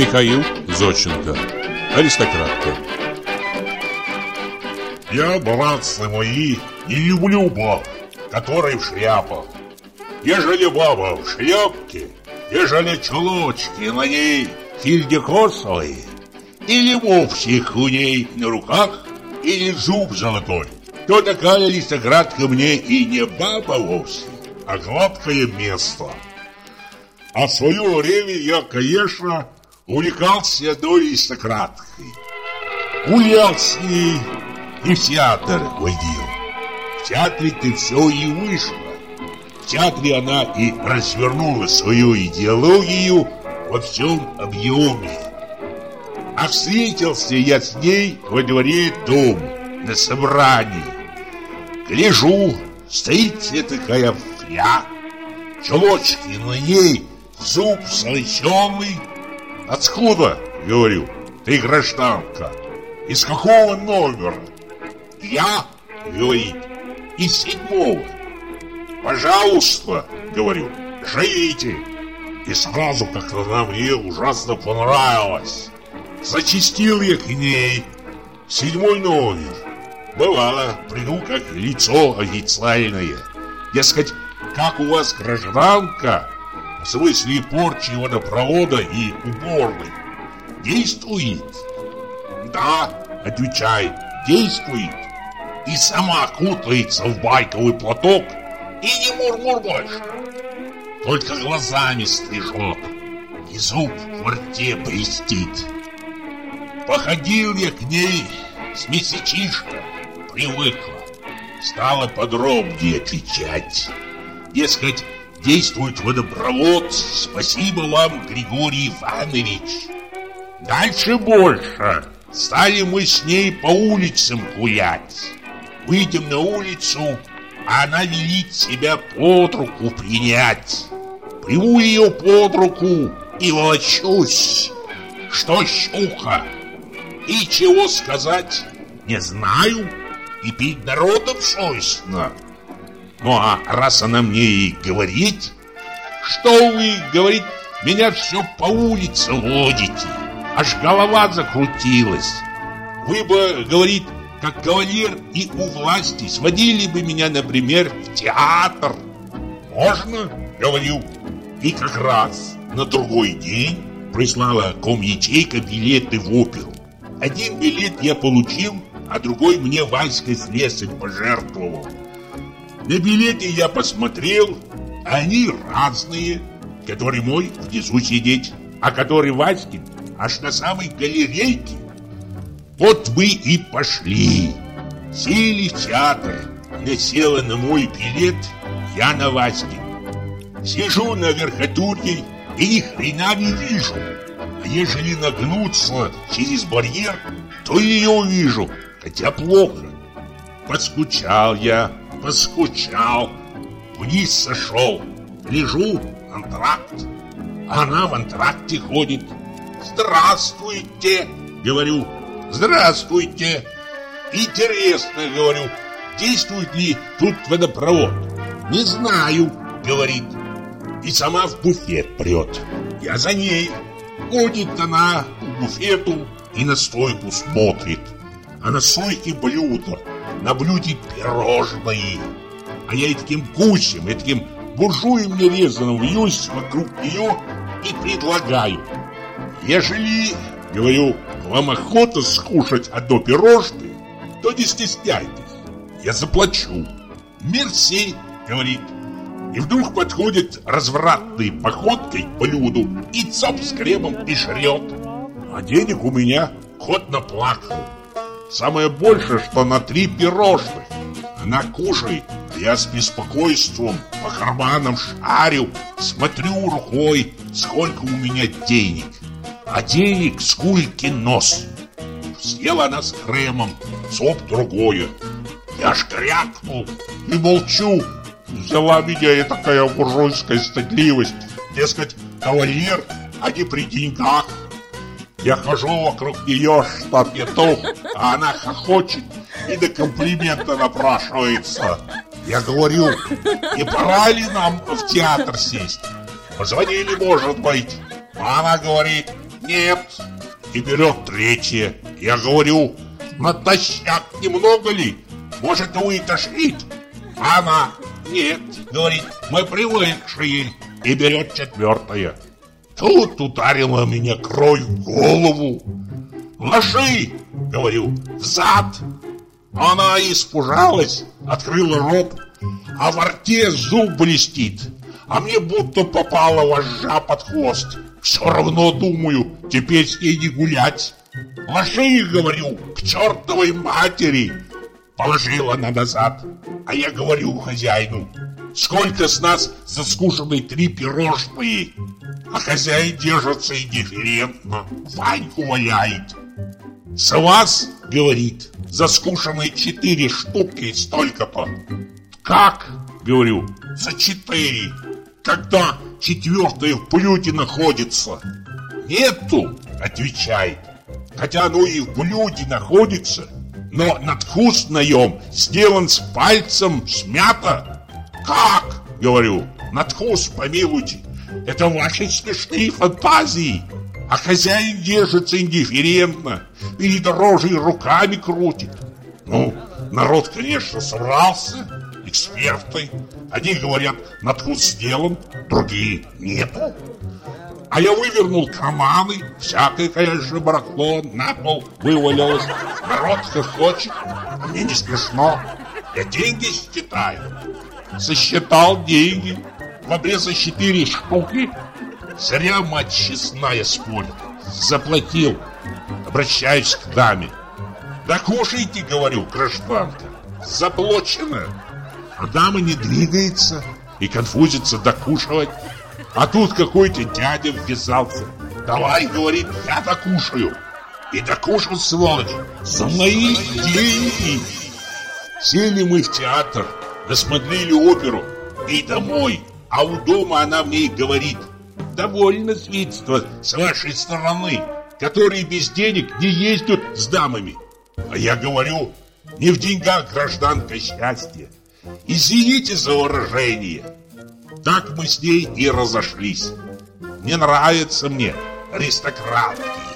Михаил Зоченко Аристократка Я, братцы мои, не люблю баб, которые в шляпах. Ежели баба в шляпке, ежели чулочки на ней сильдекосовые, или вовсе ней на руках, или зуб золотой, то такая аристократка мне и не баба вовсе, а гладкое место. А в свое время я, конечно, увлекался одной аристократкой. Гулял с ней и в театр водил. В театре ты все и вышло. В театре она и развернула свою идеологию во всем объеме. А встретился я с ней во дворе дома, на собрании. Гляжу, стоит себе такая фля, чулочки на ней, зуб солощеный. Откуда, говорю, ты гражданка? Из какого номера? Я, говорит, из седьмого. Пожалуйста, говорю, живите. И сразу как-то она мне ужасно понравилась. Зачистил я к ней седьмой номер. Бывало, приду как лицо официальное. Дескать, как у вас гражданка, в смысле порчи водопровода и уборной, действует? Да, отвечает, действует. И сама кутается в байковый платок и не мур-мур больше. Только глазами стрижет, и зуб в рте блестит. Походил я к ней с месячишка, привыкла. Стала подробнее отвечать. Дескать, действует водопровод. Спасибо вам, Григорий Иванович. Дальше больше. Стали мы с ней по улицам гулять. Выйдем на улицу, а она велит себя под руку принять. Приму ее под руку и волочусь. Что щука? И чего сказать? Не знаю. И перед народом совестно. Ну а раз она мне и говорит, что вы, говорит, меня все по улице водите, аж голова закрутилась. Вы бы, говорит, как кавалер и у власти сводили бы меня, например, в театр. Можно, говорю. И как раз на другой день прислала ком-ячейка билеты в оперу. Один билет я получил, а другой мне Васька слесарь пожертвовал. На билете я посмотрел, они разные. Который мой внизу сидеть, а который Васькин аж на самой галерейке. Вот мы и пошли. Сели в театр. Насела на мой билет, я на Васькин. Сижу на верхотурье и ни хрена не вижу. А ежели нагнуться через барьер, то ее увижу, хотя плохо. Подскучал я, поскучал, вниз сошел, лежу, антракт. Она в антракте ходит. «Здравствуйте!» — говорю. «Здравствуйте!» «Интересно, — говорю, — действует ли тут водопровод?» «Не знаю», — говорит. И сама в буфет прет. Я за ней. Ходит она к буфету и на стойку смотрит. А на стойке блюдо на блюде пирожные. А я и таким гусем, и таким буржуем нерезанным вьюсь вокруг нее и предлагаю. Ежели, говорю, вам охота скушать одно пирожное, то не стесняйтесь, я заплачу. Мерси, говорит. И вдруг подходит развратной походкой к блюду и цап с кремом и жрет. А денег у меня ход наплакал. Самое большее, что на три пирожных. Она кушает, я с беспокойством по карманам шарю, смотрю рукой, сколько у меня денег. А денег скулькин нос. Съела она с кремом, соп другое. Я ж крякнул и молчу. Взяла меня и такая буржуйская стыдливость. Дескать, кавалер, а не при деньгах. Я хожу вокруг нее, что петух, а она хохочет и до комплимента напрашивается. Я говорю, не пора ли нам в театр сесть? Позвонили, может быть. Она говорит, нет. И берет третье. Я говорю, натощак немного ли? Может, его и она, нет, говорит, мы привыкшие. И берет четвертое. Тут ударила меня кровь в голову. Ложи, говорю, взад. Она испужалась, открыла рот, а во рте зуб блестит. А мне будто попала вожжа под хвост. Все равно, думаю, теперь с ней не гулять. Ложи, говорю, к чертовой матери. Положила она назад. А я говорю хозяину, сколько с нас заскушенной три пирожные. А хозяин держится индифферентно, Ваньку валяет. С вас, говорит, заскушенные четыре штуки столько-то. Как? Говорю, за четыре. Когда четвертое в блюде находится? Нету, отвечает. Хотя оно и в блюде находится, но надкус наем сделан с пальцем смято. Как? Говорю, надкус, помилуйте, это ваши смешные фантазии. А хозяин держится индифферентно, перед рожей руками крутит. Ну, народ, конечно, собрался, эксперты. Одни говорят, надкус сделан, другие нету. А я вывернул карманы, всякое, конечно, барахло на пол вывалилось. Народ хохочет, а мне не смешно. Я деньги считаю. Сосчитал деньги. В обреза четыре штуки. Зря мать честная спорит. Заплатил. Обращаюсь к даме. Да кушайте, говорю, гражданка. Заплачено. А дама не двигается и конфузится докушивать. А тут какой-то дядя ввязался. Давай, говорит, я докушаю. И докушал, сволочь, за мои деньги. Сели мы в театр, досмотрели оперу и домой. А у дома она мне говорит, довольно свидетельство с вашей стороны, которые без денег не ездят с дамами. А я говорю, не в деньгах гражданка счастья. Извините за выражение. Так мы с ней и разошлись. Не нравятся мне аристократки.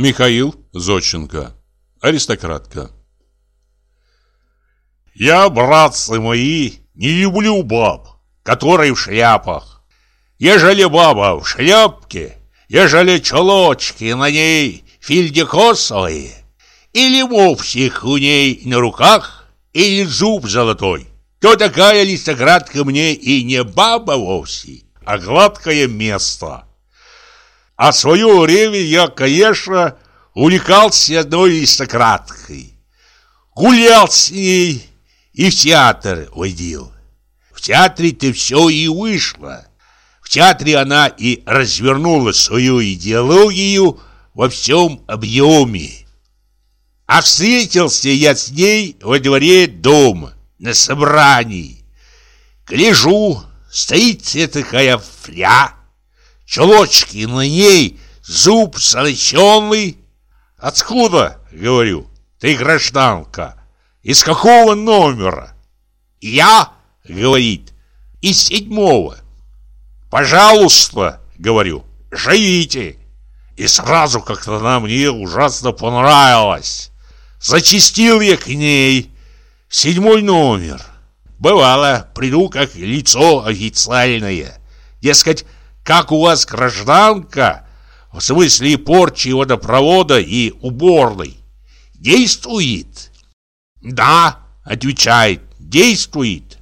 Михаил Зодченко. Аристократка. Я, братцы мои, не люблю баб, которые в шляпах. Ежели баба в шляпке, ежели чулочки на ней фильдекосовые, или мовсик у ней на руках, или зуб золотой, то такая аристократка мне и не баба вовсе, а гладкое место. А в свое время я, конечно, увлекался одной аристократкой. Гулял с ней и в театр водил. В театре-то все и вышло. В театре она и развернула свою идеологию во всем объеме. А встретился я с ней во дворе дома, на собрании. Гляжу, стоит такая фля, чулочки на ней, зуб солоченый. Откуда, говорю, ты гражданка? Из какого номера? Я, говорит, из седьмого. Пожалуйста, говорю, живите. И сразу как-то она мне ужасно понравилась. Зачистил я к ней седьмой номер. Бывало, приду как лицо официальное. Дескать, как у вас гражданка, в смысле порчи водопровода и уборной, действует? Да, отвечает, действует.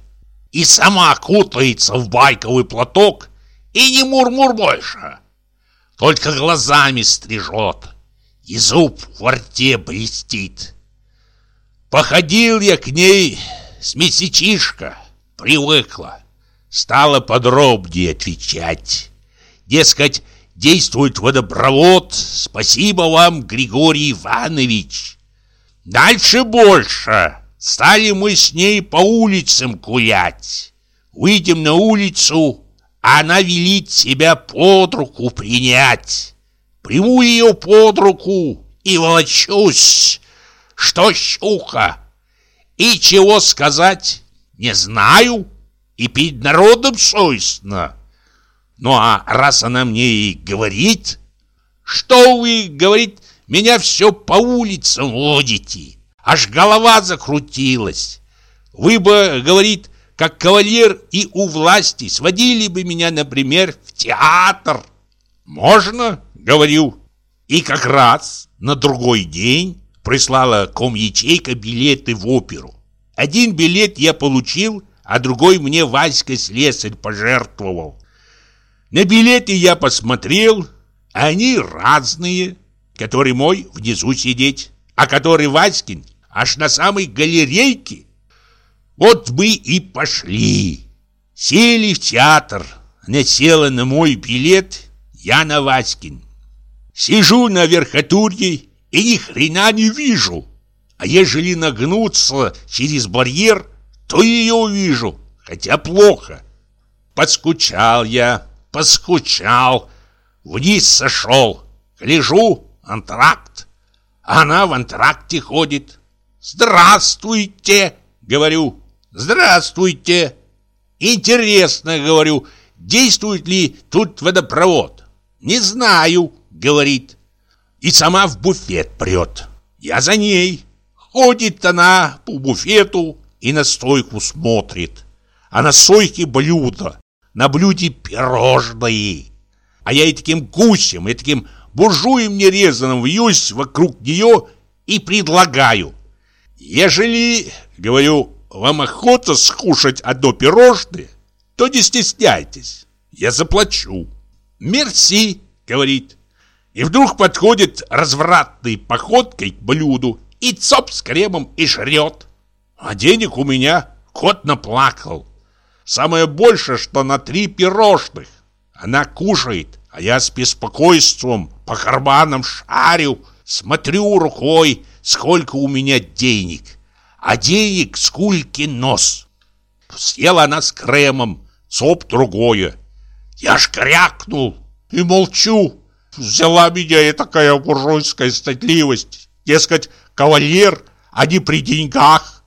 И сама кутается в байковый платок и не мурмур больше. Только глазами стрижет, и зуб в рте блестит. Походил я к ней с месячишка, привыкла. Стала подробнее отвечать. Дескать, действует водопровод. Спасибо вам, Григорий Иванович. Дальше больше. Стали мы с ней по улицам гулять. Выйдем на улицу, а она велит себя под руку принять. Приму ее под руку и волочусь, что щука. И чего сказать, не знаю, и перед народом совестно. Ну а раз она мне и говорит, что вы, говорит, меня все по улицам водите, аж голова закрутилась. Вы бы, говорит, как кавалер и у власти сводили бы меня, например, в театр. Можно, говорю. И как раз на другой день прислала ком-ячейка билеты в оперу. Один билет я получил, а другой мне Васька слесарь пожертвовал. На билеты я посмотрел, они разные. Который мой внизу сидеть, а который Васькин аж на самой галерейке. Вот мы и пошли. Сели в театр. Она села на мой билет, я на Васькин. Сижу на верхотурье и ни хрена не вижу. А ежели нагнуться через барьер, то ее увижу, хотя плохо. Подскучал я, поскучал, вниз сошел. Гляжу, антракт. Она в антракте ходит. «Здравствуйте!» — говорю. «Здравствуйте!» «Интересно, — говорю, — действует ли тут водопровод?» «Не знаю», — говорит. И сама в буфет прет. Я за ней. Ходит она по буфету и на стойку смотрит. А на стойке блюдо. На блюде пирожные. А я и таким гусем, и таким буржуем нерезанным вьюсь вокруг нее и предлагаю. Ежели, говорю, вам охота скушать одно пирожное, то не стесняйтесь, я заплачу. Мерси, говорит. И вдруг подходит развратной походкой к блюду и цоп с кремом и жрет. А денег у меня кот наплакал. Самое большее, что на три пирожных. Она кушает, а я с беспокойством по карманам шарю, смотрю рукой, сколько у меня денег а денег скульки нос. Съела она с кремом, соп другое. Я ж крякнул и молчу. Взяла меня и такая буржуйская стыдливость. Дескать, кавалер, а не при деньгах.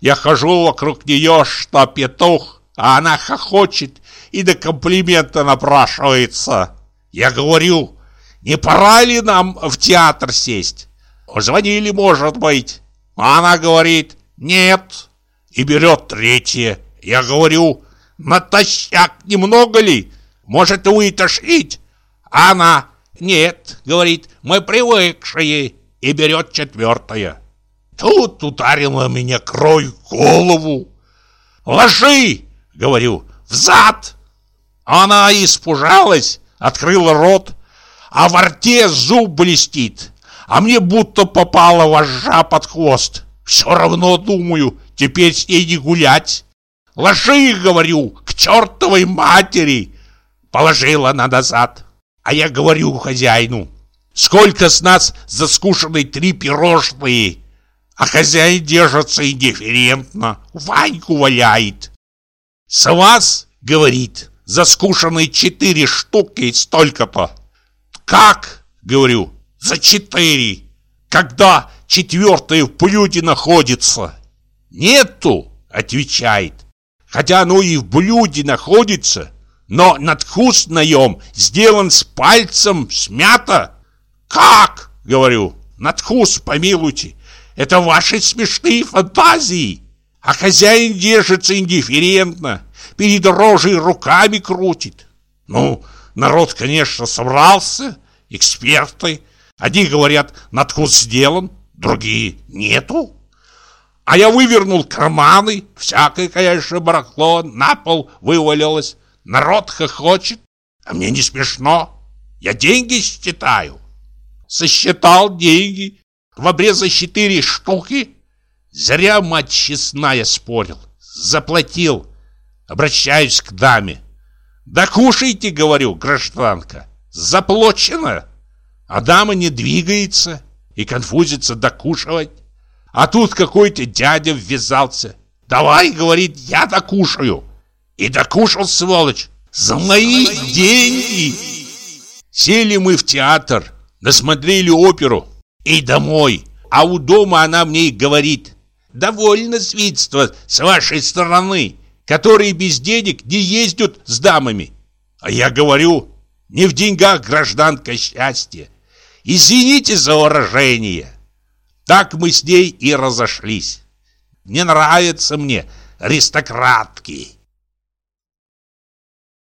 Я хожу вокруг нее, что петух, а она хохочет и до комплимента напрашивается. Я говорю, не пора ли нам в театр сесть? Звонили, может быть. Она говорит «нет» и берет третье. Я говорю «натощак немного ли? Может вытошнить?» Она «нет», говорит «мы привыкшие» и берет четвертое. Тут ударила меня крой голову. «Ложи!» — говорю «взад!» Она испужалась, открыла рот, а во рте зуб блестит а мне будто попала вожжа под хвост. Все равно, думаю, теперь с ней не гулять. Ложи, говорю, к чертовой матери. Положила она назад. А я говорю хозяину, сколько с нас заскушенной три пирожные. А хозяин держится индифферентно, Ваньку валяет. С вас, говорит, заскушенные четыре штуки столько-то. Как, говорю, за четыре, когда четвертое в блюде находится. Нету, отвечает, хотя оно и в блюде находится, но надкус наем сделан с пальцем смято. Как, говорю, надкус, помилуйте, это ваши смешные фантазии. А хозяин держится индифферентно, перед рожей руками крутит. Ну, народ, конечно, собрался, эксперты, Одни говорят, надкус сделан, другие нету. А я вывернул карманы, всякое, конечно, барахло, на пол вывалилось. Народ хохочет, а мне не смешно. Я деньги считаю. Сосчитал деньги, в обреза четыре штуки. Зря мать честная спорил. Заплатил. Обращаюсь к даме. Да кушайте, говорю, гражданка. Заплачено. А дама не двигается и конфузится докушивать. А тут какой-то дядя ввязался. Давай, говорит, я докушаю. И докушал, сволочь, за мои деньги. Сели мы в театр, насмотрели оперу и домой. А у дома она мне и говорит, довольно свидство с вашей стороны, которые без денег не ездят с дамами. А я говорю, не в деньгах гражданка счастье. Извините за выражение. Так мы с ней и разошлись. Не нравятся мне аристократки.